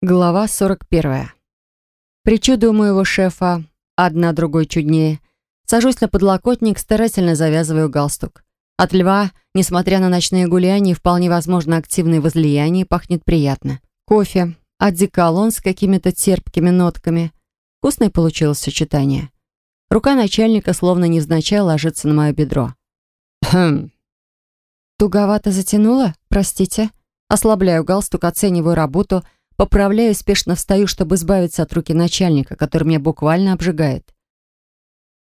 Глава 41. Причуды у моего шефа одна другой чуднее. Сажусь на подлокотник, старательно завязываю галстук. От льва, несмотря на ночные гуляния, вполне возможно активное возлияние, пахнет приятно. Кофе, одеколон с какими-то терпкими нотками. Вкусное получилось сочетание. Рука начальника словно невзначай ложится на мое бедро. Хм. Туговато затянула? Простите. Ослабляю галстук, оцениваю работу — Поправляю, спешно встаю, чтобы избавиться от руки начальника, который меня буквально обжигает.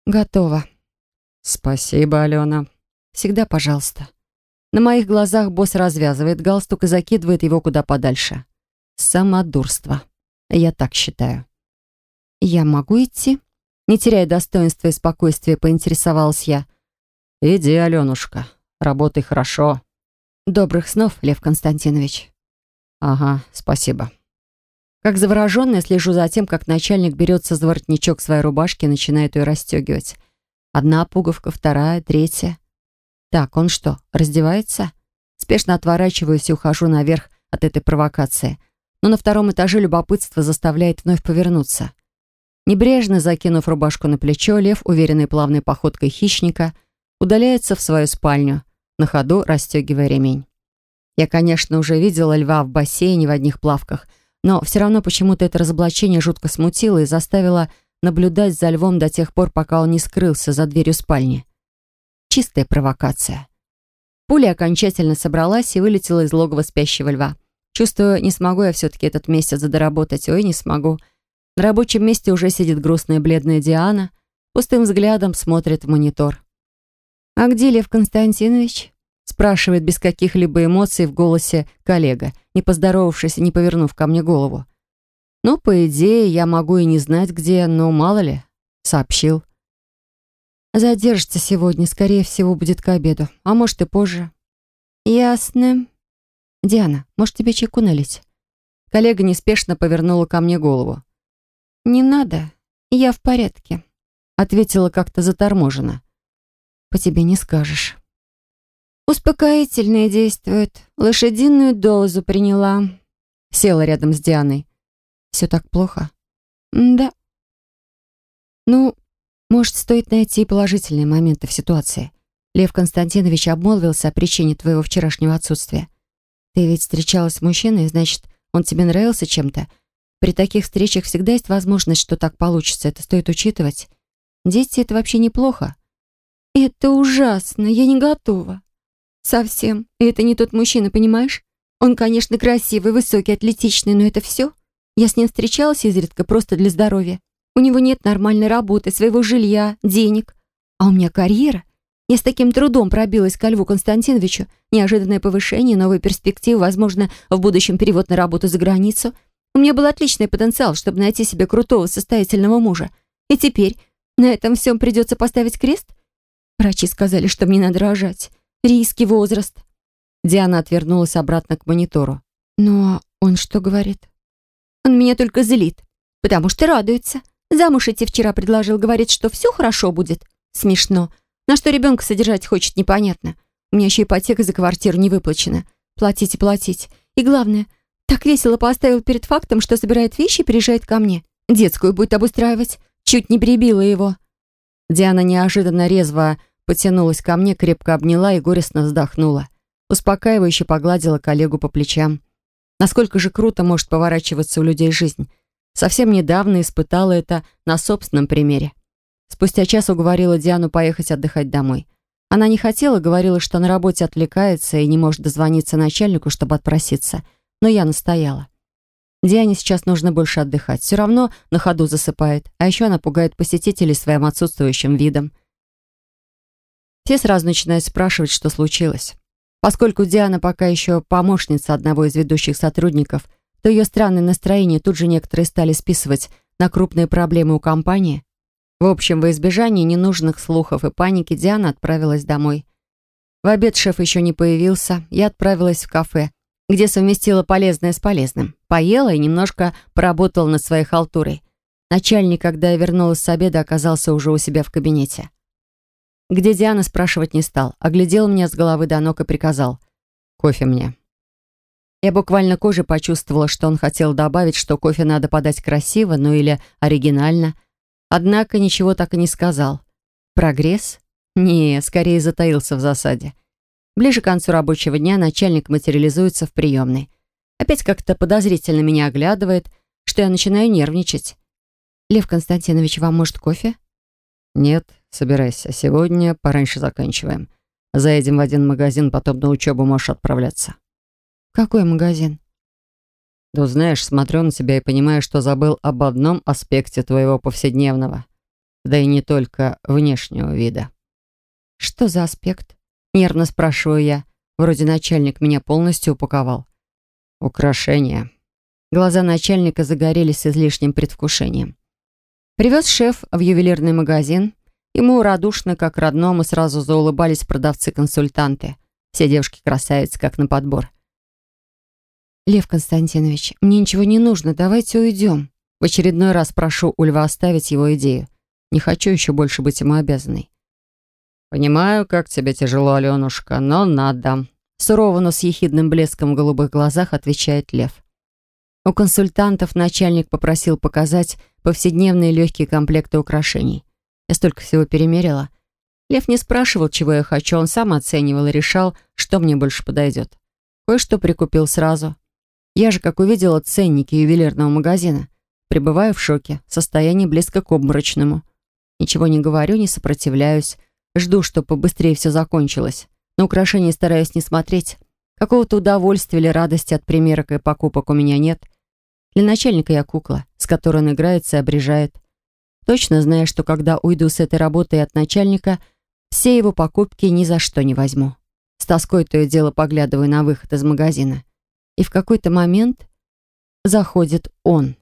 Готово. Спасибо, Алена. Всегда пожалуйста. На моих глазах босс развязывает галстук и закидывает его куда подальше. Самодурство. Я так считаю. Я могу идти? Не теряя достоинства и спокойствия, поинтересовалась я. Иди, Аленушка. Работай хорошо. Добрых снов, Лев Константинович. Ага, спасибо. Как завороженная, слежу за тем, как начальник берется за воротничок своей рубашки и начинает ее расстегивать. Одна пуговка, вторая, третья. Так, он что, раздевается? Спешно отворачиваюсь и ухожу наверх от этой провокации. Но на втором этаже любопытство заставляет вновь повернуться. Небрежно закинув рубашку на плечо, лев, уверенной плавной походкой хищника, удаляется в свою спальню, на ходу расстегивая ремень. Я, конечно, уже видела льва в бассейне в одних плавках — но все равно почему-то это разоблачение жутко смутило и заставило наблюдать за львом до тех пор, пока он не скрылся за дверью спальни. Чистая провокация. Пуля окончательно собралась и вылетела из логова спящего льва. Чувствую, не смогу я все-таки этот месяц доработать. Ой, не смогу. На рабочем месте уже сидит грустная бледная Диана, пустым взглядом смотрит в монитор. «А где Лев Константинович?» спрашивает без каких-либо эмоций в голосе коллега, не поздоровавшись и не повернув ко мне голову. Ну, по идее, я могу и не знать, где, но мало ли, сообщил. Задержится сегодня, скорее всего, будет к обеду, а может и позже. Ясно. Диана, может тебе чайку налить? Коллега неспешно повернула ко мне голову. «Не надо, я в порядке», — ответила как-то заторможенно. «По тебе не скажешь». «Успокоительное действует. Лошадиную дозу приняла». Села рядом с Дианой. «Все так плохо?» «Да». «Ну, может, стоит найти положительные моменты в ситуации. Лев Константинович обмолвился о причине твоего вчерашнего отсутствия. Ты ведь встречалась с мужчиной, значит, он тебе нравился чем-то. При таких встречах всегда есть возможность, что так получится. Это стоит учитывать. Дети — это вообще неплохо». «Это ужасно. Я не готова». Совсем. И это не тот мужчина, понимаешь? Он, конечно, красивый, высокий, атлетичный, но это все. Я с ним встречалась изредка просто для здоровья. У него нет нормальной работы, своего жилья, денег. А у меня карьера. Я с таким трудом пробилась ко Льву Константиновичу. Неожиданное повышение, новые перспективы, возможно, в будущем перевод на работу за границу. У меня был отличный потенциал, чтобы найти себе крутого, состоятельного мужа. И теперь на этом всем придется поставить крест? Врачи сказали, что мне надо рожать. Риски, возраст. Диана отвернулась обратно к монитору. «Ну, а он что говорит?» «Он меня только злит, потому что радуется. Замуж идти вчера предложил, говорит, что все хорошо будет. Смешно. На что ребенка содержать хочет, непонятно. У меня еще ипотека за квартиру не выплачена. Платить и платить. И главное, так весело поставил перед фактом, что собирает вещи и приезжает ко мне. Детскую будет обустраивать. Чуть не прибила его». Диана неожиданно резво потянулась ко мне, крепко обняла и горестно вздохнула. Успокаивающе погладила коллегу по плечам. Насколько же круто может поворачиваться у людей жизнь. Совсем недавно испытала это на собственном примере. Спустя час уговорила Диану поехать отдыхать домой. Она не хотела, говорила, что на работе отвлекается и не может дозвониться начальнику, чтобы отпроситься. Но я настояла. Диане сейчас нужно больше отдыхать. Все равно на ходу засыпает. А еще она пугает посетителей своим отсутствующим видом. Все сразу начинают спрашивать, что случилось. Поскольку Диана пока еще помощница одного из ведущих сотрудников, то ее странное настроение тут же некоторые стали списывать на крупные проблемы у компании. В общем, во избежание ненужных слухов и паники Диана отправилась домой. В обед шеф еще не появился, я отправилась в кафе, где совместила полезное с полезным. Поела и немножко поработала над своей халтурой. Начальник, когда я вернулась с обеда, оказался уже у себя в кабинете. Где Диана, спрашивать не стал. Оглядел меня с головы до ног и приказал. «Кофе мне». Я буквально кожей почувствовала, что он хотел добавить, что кофе надо подать красиво, ну или оригинально. Однако ничего так и не сказал. Прогресс? Не, скорее затаился в засаде. Ближе к концу рабочего дня начальник материализуется в приемной. Опять как-то подозрительно меня оглядывает, что я начинаю нервничать. «Лев Константинович, вам может кофе?» «Нет, собирайся. Сегодня пораньше заканчиваем. Заедем в один магазин, потом на учебу можешь отправляться». «Какой магазин?» «Ну, знаешь, смотрю на тебя и понимаю, что забыл об одном аспекте твоего повседневного. Да и не только внешнего вида». «Что за аспект?» Нервно спрашиваю я. Вроде начальник меня полностью упаковал. «Украшения». Глаза начальника загорелись излишним предвкушением. Привез шеф в ювелирный магазин. Ему радушно, как родному, сразу заулыбались продавцы-консультанты. Все девушки красавицы, как на подбор. «Лев Константинович, мне ничего не нужно, давайте уйдем». В очередной раз прошу у Льва оставить его идею. Не хочу еще больше быть ему обязанной. «Понимаю, как тебе тяжело, Аленушка, но надо». Сурово, но с ехидным блеском в голубых глазах отвечает Лев. У консультантов начальник попросил показать повседневные легкие комплекты украшений. Я столько всего перемерила. Лев не спрашивал, чего я хочу, он сам оценивал и решал, что мне больше подойдет. Кое-что прикупил сразу. Я же, как увидела ценники ювелирного магазина, пребываю в шоке, состоянии близко к обморочному. Ничего не говорю, не сопротивляюсь, жду, чтобы побыстрее все закончилось. На украшения стараюсь не смотреть. Какого-то удовольствия или радости от примерок и покупок у меня нет. Для начальника я кукла, с которой он играется и обрежает. Точно знаю, что когда уйду с этой работы и от начальника, все его покупки ни за что не возьму. С тоской то и дело поглядываю на выход из магазина. И в какой-то момент заходит он.